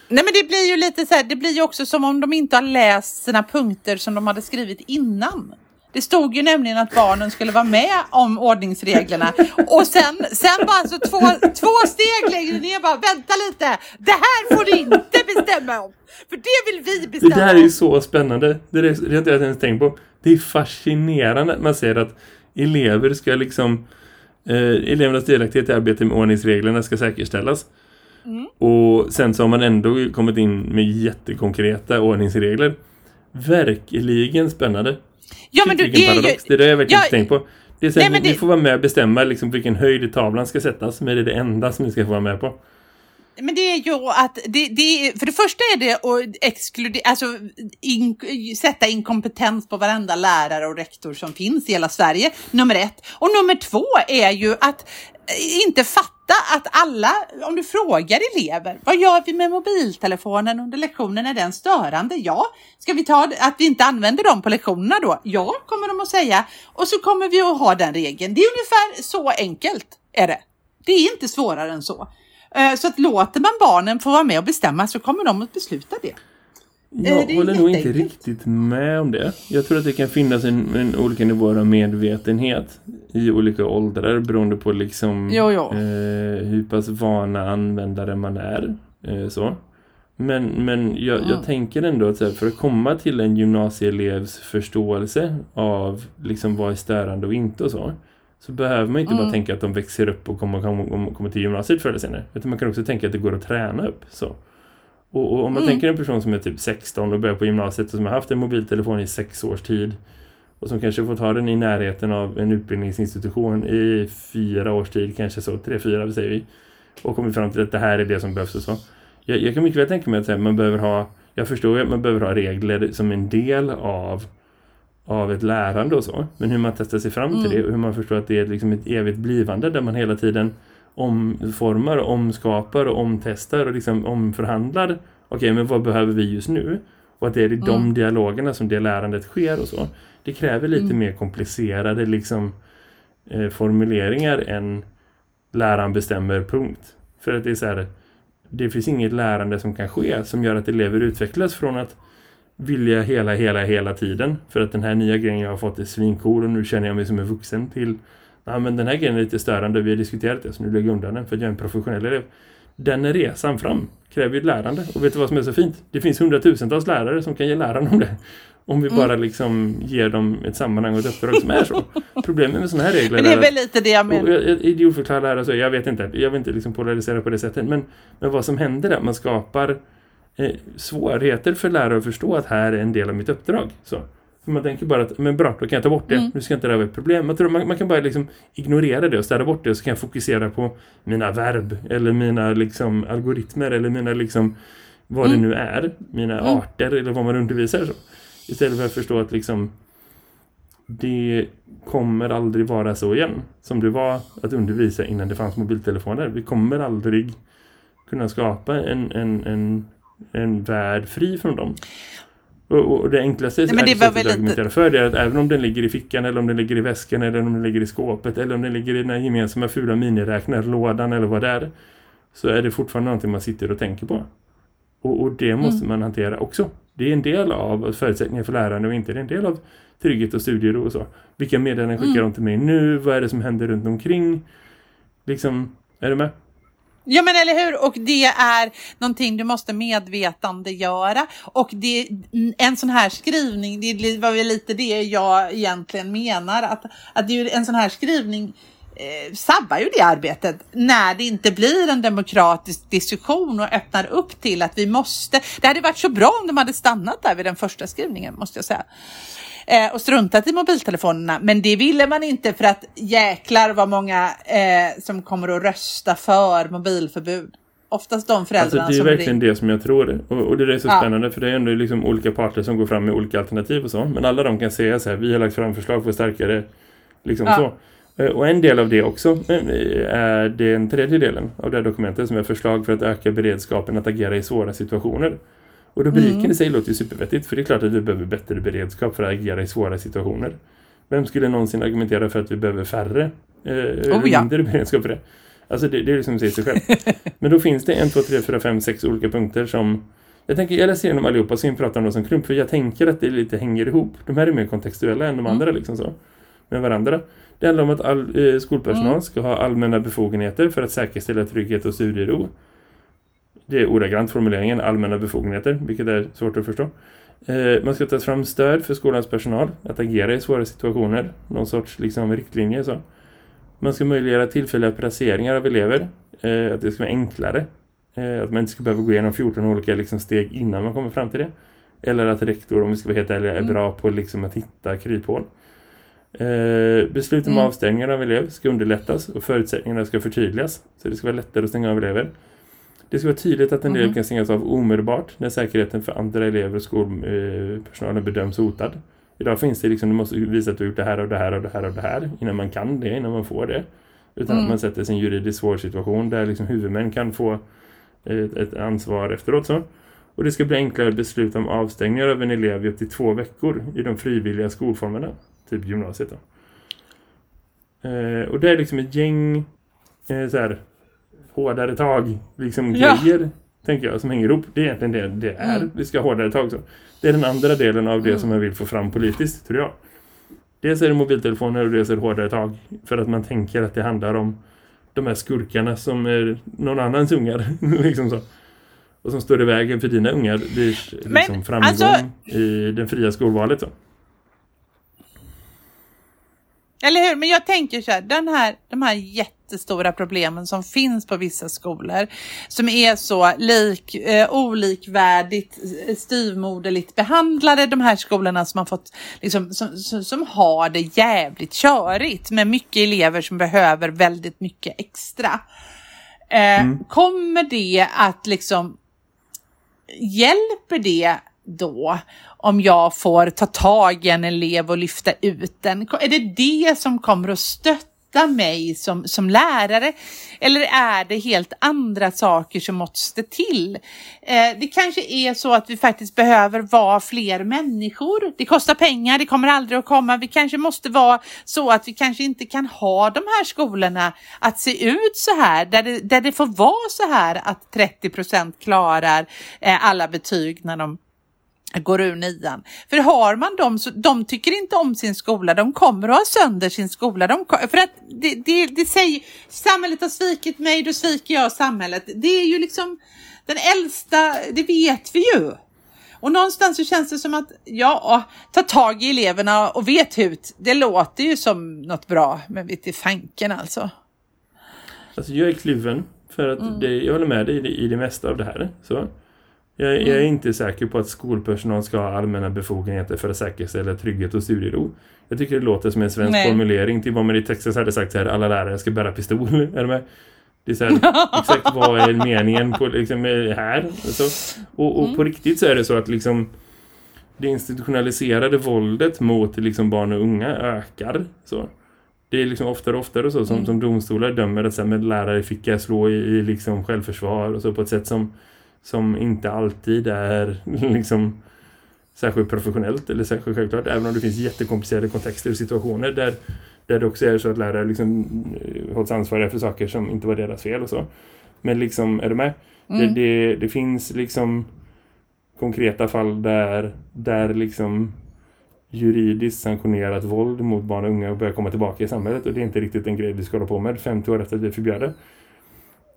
Nej men det blir ju lite så här, det blir ju också som om de inte har läst sina punkter som de hade skrivit innan. Det stod ju nämligen att barnen skulle vara med om ordningsreglerna och sen, sen bara så två, två steg längre ner bara vänta lite. Det här får du inte bestämma om. För det vill vi Det bestämma där är ju så spännande. Det, är, det har inte jag ens tänkt på. Det är fascinerande att man ser att elever ska liksom... Eh, elevernas delaktighet i arbetet med ordningsreglerna ska säkerställas. Mm. Och sen så har man ändå kommit in med jättekonkreta ordningsregler. Verkligen spännande. Ja men du, det är ju... Det är det jag verkligen Ja, tänkt på. Det är så nej, ni det- får vara med och bestämma liksom vilken höjd i tavlan ska sättas. Men det är det enda som ni ska få vara med på. Men det är ju att, det, det, är- för det första är det att exkludera, alltså in, sätta inkompetens på varenda lärare och rektor som finns i hela Sverige, nummer ett. Och nummer två är ju att eh, inte fatta att alla, om du frågar elever, vad gör vi med mobiltelefonen under lektionen? Är den störande? Ja. Ska vi ta att vi inte använder dem på lektionerna då? Ja, kommer de att säga. Och så kommer vi att ha den regeln. Det är ungefär så enkelt är det. Det är inte svårare än så. Eh, Så att låter man barnen få vara med och bestämma så kommer de att besluta det. Jag det är håller nog inte riktigt med om det. Jag tror att det kan finnas en, en olika nivåer av medvetenhet i olika åldrar beroende på liksom Jo, jo. Eh, hur pass vana användare man är. Eh, så. Men, men jag, jag Mm. tänker ändå att här, för att komma till en gymnasieelevs förståelse av liksom vad är störande och inte och så så behöver man inte bara Mm. tänka att de växer upp och kommer, kommer, kommer till gymnasiet förr eller senare. Utan man kan också tänka att det går att träna upp. Så. Och, och om man Mm. tänker en person som är typ 16 och börjar på gymnasiet och som har haft en mobiltelefon i sex års tid och som kanske fått ha den i närheten av en utbildningsinstitution i fyra års tid, kanske så, tre, fyra säger vi. Och kommit fram till att det här är det som behövs och så. Jag, jag kan mycket väl tänka mig att här, man behöver ha, jag förstår ju att man behöver ha regler som en del av av ett lärande och så. Men hur man testar sig fram till Mm. det och hur man förstår att det är liksom ett evigt blivande där man hela tiden omformar, omskapar och omtestar och liksom omförhandlar. Okej, men vad behöver vi just nu? Och att det är i de Mm. dialogerna som det lärandet sker och så. Det kräver lite Mm. mer komplicerade liksom eh, formuleringar än läraren bestämmer punkt. För att det är så här, det finns inget lärande som kan ske som gör att elever utvecklas från att vilja hela, hela, hela tiden. För att den här nya grejen jag har fått är svincool och nu känner jag mig som en vuxen till Ja men den här grejen är lite störande, vi har diskuterat det så nu lägger jag undan den för att jag är en professionell elev. Den resan fram kräver ju ett lärande. Och vet du vad som är så fint? Det finns hundratusentals lärare som kan ge läraren om det. Om vi Mm. bara liksom ger dem ett sammanhang och ett uppdrag som är så. Problemet med sådana här regler Men det är väl lite det jag menar. Idiotförklara här, alltså, jag vet inte, jag vill inte liksom polarisera på det sättet, men, men vad som händer är att man skapar eh, svårigheter för lärare att förstå att här är en del av mitt uppdrag. Så. För man tänker bara att, men bra, då kan jag ta bort det. Mm. Nu ska inte det här vara ett problem. Man, tror man, man kan bara liksom ignorera det och städa bort det och så kan jag fokusera på mina verb eller mina liksom algoritmer eller mina liksom vad Mm. det nu är, mina Mm. arter eller vad man undervisar. Så. Istället för att förstå att liksom det kommer aldrig vara så igen som det var att undervisa innan det fanns mobiltelefoner. Vi kommer aldrig kunna skapa en, en, en, en värld fri från dem. Och, och det enklaste Nej, men det är var väl att argumentera för det är att även om den ligger i fickan eller om den ligger i väskan eller om den ligger i skåpet eller om den ligger i den här gemensamma fula miniräknarlådan eller vad det är så är det fortfarande någonting man sitter och tänker på. Och, och det måste Mm. man hantera också. Det är en del av förutsättningar för lärande och inte det är en del av trygghet och studiero och så. Vilka meddelanden skickar Mm. de till mig nu? Vad är det som händer runt omkring? Liksom, är du med? Ja men eller hur, och det är någonting du måste medvetandegöra och det, en sån här skrivning, det var väl lite det jag egentligen menar, att, att det är ju en sån här skrivning eh, sabbar ju det arbetet när det inte blir en demokratisk diskussion och öppnar upp till att vi måste, det hade varit så bra om de hade stannat där vid den första skrivningen måste jag säga eh, och struntat i mobiltelefonerna. Men det ville man inte för att jäklar vad många eh, som kommer att rösta för mobilförbud. Oftast de Alltså föräldrarna det är verkligen det som jag tror. Och, och det är så Ja. spännande för det är ändå liksom olika parter som går fram med olika alternativ och så. Men alla de kan säga så här, vi har lagt fram förslag för starkare liksom Ja. så. Eh, Och en del av det också eh, är den tredje delen av det här dokumentet som är förslag för att öka beredskapen att agera i svåra situationer. Och rubriken Mm. i sig låter ju supervettigt för det är klart att vi behöver bättre beredskap för att agera i svåra situationer. Vem skulle någonsin argumentera för att vi behöver färre eh, Oh, ja. mindre beredskap för det? Alltså det, det är liksom säger sig själv. Men då finns det en, två, tre, fyra, fem, sex olika punkter som... Jag tänker, jag läser igenom allihopa så vi pratar om dem som klump. För jag tänker att det lite hänger ihop. De här är mer kontextuella än de andra liksom så. Med varandra. Det handlar om att all eh, skolpersonal ska ha allmänna befogenheter för att säkerställa trygghet och studiero. Det är ordagrant formuleringen, allmänna befogenheter, vilket är svårt att förstå. Eh, man ska ta fram stöd för skolans personal att agera i svåra situationer. Någon sorts liksom, riktlinje så. Man ska möjliggöra tillfälliga placeringar av elever. Eh, att det ska vara enklare. Eh, att man inte ska behöva gå igenom 14 olika liksom, steg innan man kommer fram till det. Eller att rektor, om vi ska vara helt ärliga, är bra på liksom, att hitta kryphål. Eh, beslut om Mm. avstängningar av elev ska underlättas och förutsättningarna ska förtydligas. Så det ska vara lättare att stänga av elever. Det ska vara tydligt att en elev Mhm. kan stängas av omedelbart när säkerheten för andra elever och skolpersonalen bedöms hotad. Idag finns det liksom, du måste visa att du har gjort det här och det här och det här och det här innan man kan det, innan man får det. Utan Mm. att man sätter sig i en juridiskt svår situation där liksom huvudmän kan få ett, ett ansvar efteråt. Så. Och det ska bli enklare att besluta om avstängningar av en elev i upp till två veckor i de frivilliga skolformerna. Typ gymnasiet då. Eh, och det är liksom ett gäng eh, så här, hårdare tag liksom Ja. grejer tänker jag som hänger ihop. Det är egentligen det det är. Mm. Vi ska ha hårdare tag så. Det är den andra delen av det Mm. som jag vill få fram politiskt tror jag. Dels är det mobiltelefoner och dels är det hårdare tag. För att man tänker att det handlar om de här skurkarna som är någon annans ungar. liksom så. Och som står i vägen för dina ungar blir liksom Men, framgång alltså- i det fria skolvalet. Så. Eller hur? Men jag tänker så här, den här, de här jättestora problemen som finns på vissa skolor som är så lik, eh, olikvärdigt eh, styvmoderligt behandlade, de här skolorna som har fått, liksom, som, som, som har det jävligt körigt med mycket elever som behöver väldigt mycket extra. Eh, Kommer det att liksom hjälper det då om jag får ta tag i en elev och lyfta ut den? Är det det som kommer att stötta mig som, som lärare? Eller är det helt andra saker som måste till? Eh, det kanske är så att vi faktiskt behöver vara fler människor. Det kostar pengar, det kommer aldrig att komma. Vi kanske måste vara så att vi kanske inte kan ha de här skolorna att se ut så här, där det, där det får vara så här att 30 procent klarar eh, alla betyg när de går ur nian. För har man dem så de tycker inte om sin skola, de kommer att ha sönder sin skola. De, för att det, det, det säger, samhället har svikit mig, då sviker jag samhället. Det är ju liksom den äldsta, det vet vi ju. Och någonstans så känns det som att, ja, ta tag i eleverna och vet hut. Det låter ju som något bra, men vet i fanken alltså. Alltså jag är kluven för att Mm. det, jag håller med dig i det, i det mesta av det här. Så. Jag, jag Mm. är inte säker på att skolpersonal ska ha allmänna befogenheter för att säkerställa trygghet och studiero. Jag tycker det låter som en svensk Nej. formulering till vad man i Texas hade sagt så här, alla lärare ska bära pistol. Är du med? Det är så här, exakt vad är meningen på, liksom, eh, här? Så, och och Mm. på riktigt så är det så att liksom det institutionaliserade våldet mot liksom barn och unga ökar. Så. Det är liksom oftare och oftare så som, Mm. som domstolar dömer att så här, med lärare fick jag slå i, i liksom självförsvar och så på ett sätt som, som inte alltid är liksom särskilt professionellt eller särskilt självklart. Även om det finns jättekomplicerade kontexter och situationer där, där det också är så att lärare liksom eh, hålls ansvariga för saker som inte var deras fel och så. Men liksom, är du med? Mm. Det, det, det finns liksom konkreta fall där, där liksom juridiskt sanktionerat våld mot barn och unga börjar komma tillbaka i samhället och det är inte riktigt en grej vi ska hålla på med 50 år efter att vi förbjöd det.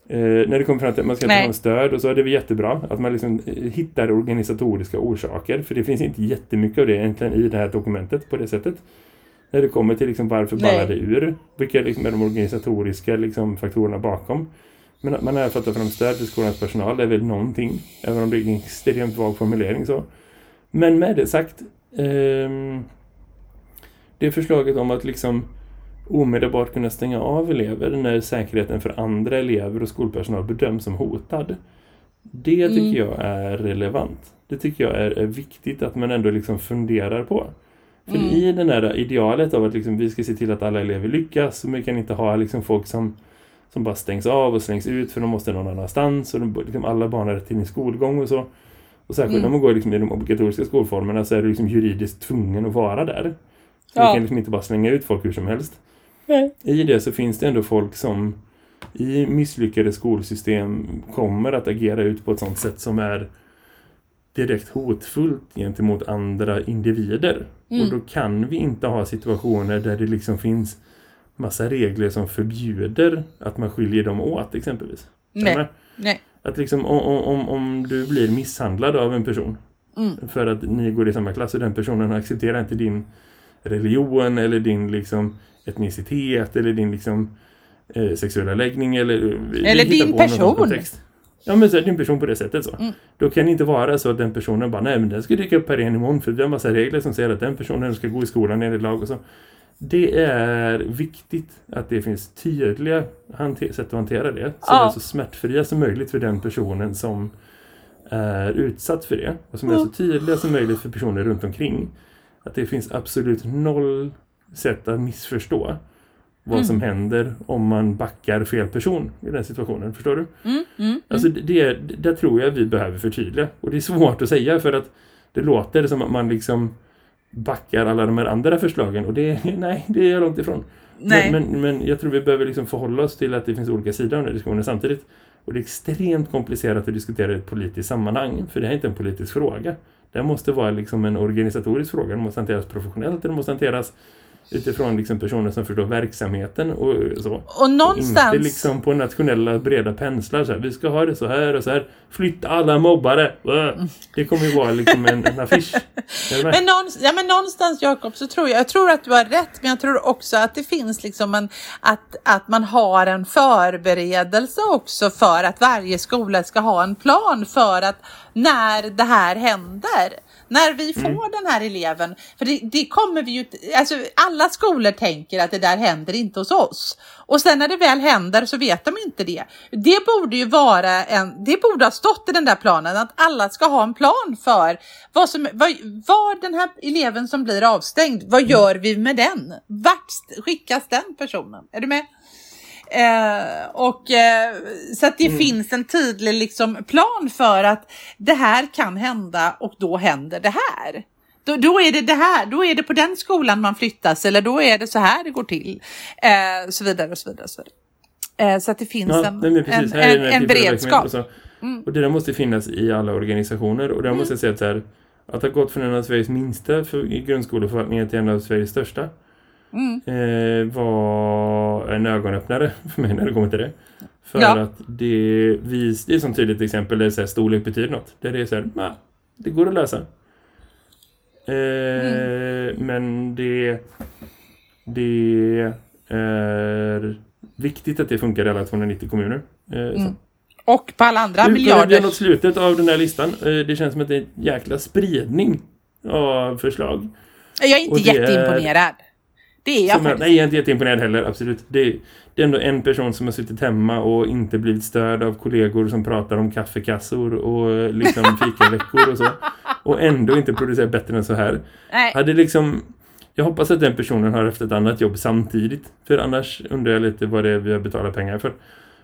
Eh, när det kommer fram till att man ska ta stöd och så är det väl jättebra att man liksom eh, hittar organisatoriska orsaker för det finns inte jättemycket av det egentligen i det här dokumentet på det sättet. När det kommer till liksom varför ballar det ur, vilka liksom är de organisatoriska liksom faktorerna bakom. Men att man har fått ta fram stöd till skolans personal det är väl någonting, även om det är en extremt vag formulering så. Men med det sagt, ehm, det förslaget om att liksom omedelbart kunna stänga av elever när säkerheten för andra elever och skolpersonal bedöms som hotad. Det tycker Mm. jag är relevant. Det tycker jag är, är viktigt att man ändå liksom funderar på. För Mm. i den här idealet av att liksom vi ska se till att alla elever lyckas, så man kan inte ha liksom folk som, som bara stängs av och slängs ut för de måste någon annanstans och de, liksom alla barn har rätt till en skolgång och så. Och särskilt Mm. när man går liksom i de obligatoriska skolformerna så är du liksom juridiskt tvungen att vara där. Så Ja. Du kan liksom inte bara slänga ut folk hur som helst. Nej. I det så finns det ändå folk som i misslyckade skolsystem kommer att agera ut på ett sånt sätt som är direkt hotfullt gentemot andra individer. Mm. Och då kan vi inte ha situationer där det liksom finns massa regler som förbjuder att man skiljer dem åt exempelvis. Nej. Nej. Att liksom om, om, om du blir misshandlad av en person Mm. för att ni går i samma klass och den personen accepterar inte din religion eller din liksom etnicitet eller din liksom eh, sexuella läggning eller, vi Eller din person. Ja men så är din person på det sättet så. Mm. Då kan det inte vara så att den personen bara nej men den ska dyka upp här igen imorgon för vi har massa regler som säger att den personen ska gå i skolan enligt lag och så. Det är viktigt att det finns tydliga sätt att hantera det. Som Ja. är så smärtfria som möjligt för den personen som är utsatt för det. Och som är så tydliga som möjligt för personer runt omkring. Att det finns absolut noll sätt att missförstå vad Mm. som händer om man backar fel person i den situationen. Förstår du? Mm. Mm. Alltså det, det, där tror jag vi behöver förtydliga. Och det är svårt att säga för att det låter som att man liksom backar alla de här andra förslagen. Och det, nej, det är jag långt ifrån. Nej. Men, men, men jag tror vi behöver liksom förhålla oss till att det finns olika sidor av den diskussionen samtidigt. Och det är extremt komplicerat att diskutera i ett politiskt sammanhang. För det här är inte en politisk fråga. Det måste vara liksom en organisatorisk fråga. Den måste hanteras professionellt. Den måste hanteras utifrån liksom personer som förstår verksamheten och så. Och någonstans... Inte liksom på nationella breda penslar. Så här, vi ska ha det så här och så här. Flytta alla mobbare. Äh. Det kommer ju vara liksom en, en affisch. Men, någonstans, ja, men någonstans Jakob så tror jag, jag tror att du har rätt men jag tror också att det finns liksom en, att, att man har en förberedelse också för att varje skola ska ha en plan för att när det här händer, när vi får Mm. den här eleven, för det, det kommer vi ju, alltså alla skolor tänker att det där händer inte hos oss. Och sen när det väl händer så vet de inte det. Det borde ju vara en, det borde ha stått i den där planen att alla ska ha en plan för vad som, vad, vad den här eleven som blir avstängd, vad gör vi med den? Vart skickas den personen? Är du med? Eh, och eh, så att det finns en tydlig liksom, plan för att det här kan hända och då händer det här. Då, då är det det här, då är det på den skolan man flyttas eller då är det så här det går till. Eh, så vidare och så vidare. Och så, vidare. Eh, så att det finns Ja, en, precis. en, en, en beredskap. Och, så. och det där måste finnas i alla organisationer. Och där måste jag säga att här, att ha gått från en av Sveriges minsta för, i grundskoleförvaltningen till en av Sveriges största Mm. eh, var en ögonöppnare för mig när det kommer till det. För Ja. att det, vis, det är som tydligt exempel där så här, storlek betyder något. Där det är så här, nah, det går att lösa. Eh, Men det, det är viktigt att det funkar i alla 290 kommuner. Eh, så. Och på alla andra Nu börjar vi miljarder. nått slutet av den här listan. Eh, Det känns som att det är en jäkla spridning av förslag. Jag är inte det är- jätteimponerad. Det är jag Som faktiskt. nej, jag är inte jätteimponerad heller, absolut. Det det är ändå en person som har suttit hemma och inte blivit störd av kollegor som pratar om kaffekassor och liksom fikaveckor och så. Och ändå inte producerar bättre än så här. Nej. Hade liksom... Jag hoppas att den personen har haft ett annat jobb samtidigt. För annars undrar jag lite vad det är vi har betalat pengar för.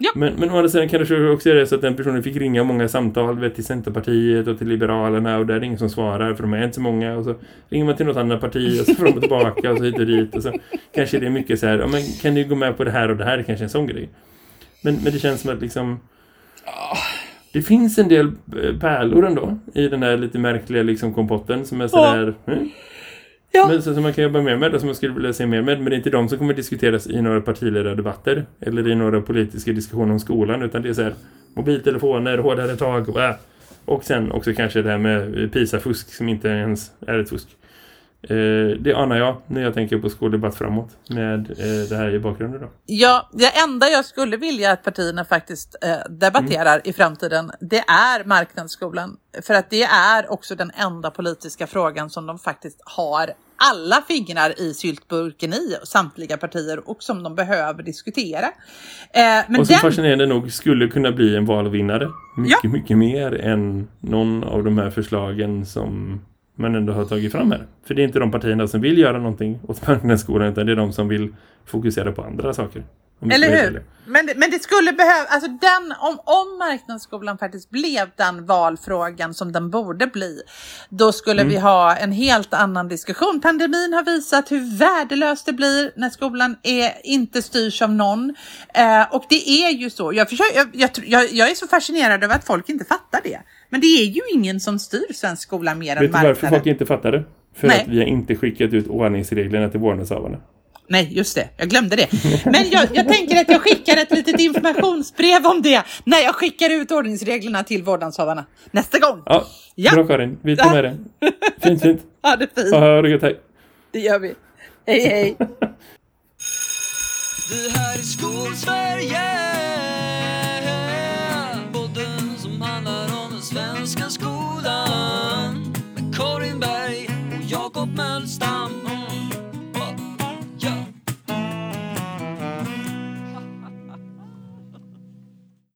Ja. Men, men å andra sidan kan det också göra så att den personen fick ringa många samtal vet, till Centerpartiet och till Liberalerna och där är det ingen som svarar för de är inte så många. Och så ringer man till något annat parti och så fram och tillbaka och så hit och dit och så kanske det är mycket så här, ja, men kan ni gå med på det här och det här? Är kanske en sån grej. Men, men det känns som att liksom det finns en del eh, pärlor ändå i den här lite märkliga liksom kompotten som är sådär mm, Ja. men så som man kan jobba mer med och som man skulle vilja se mer med. Men det är inte de som kommer diskuteras i några partiledardebatter eller i några politiska diskussioner om skolan. Utan det är så här mobiltelefoner, hårdare tag och äh. Och sen också kanske det här med PISA-fusk som inte ens är ett fusk. Eh, det anar jag när jag tänker på skoldebatt framåt med eh, det här i bakgrunden då. Ja, det enda jag skulle vilja att partierna faktiskt eh, debatterar Mm. i framtiden, det är marknadsskolan. För att det är också den enda politiska frågan som de faktiskt har alla fingrar i syltburken i, samtliga partier, och som de behöver diskutera. Eh, men och som den, fascinerande nog skulle kunna bli en valvinnare. Mycket, mycket mer än någon av de här förslagen som man ändå har tagit fram här. För det är inte de partierna som vill göra någonting åt marknadsskolan utan det är de som vill fokusera på andra saker. Eller hur? Men, det- men det skulle behöva, alltså den, om, om marknadsskolan faktiskt blev den valfrågan som den borde bli, då skulle Mm. vi ha en helt annan diskussion. Pandemin har visat hur värdelöst det blir när skolan är, inte styrs av någon. Eh, och det är ju så, jag, försöker, jag, jag, jag, jag är så fascinerad över att folk inte fattar det. Men det är ju ingen som styr svensk skola mer än Vet du varför marknaden. folk inte fattar det? För Nej. att vi har inte skickat ut ordningsreglerna till vårdnadshavarna. Nej, just det. Jag glömde det. Men jag, jag tänker att jag skickar ett litet informationsbrev om det när jag skickar ut ordningsreglerna till vårdnadshavarna nästa gång. Ja, Ja. bra Karin. Vi tar med det. Fint, fint. Ja, det är fint. Ha det gött, hej. Det gör vi. Hej, hej. Det här är Skolsverige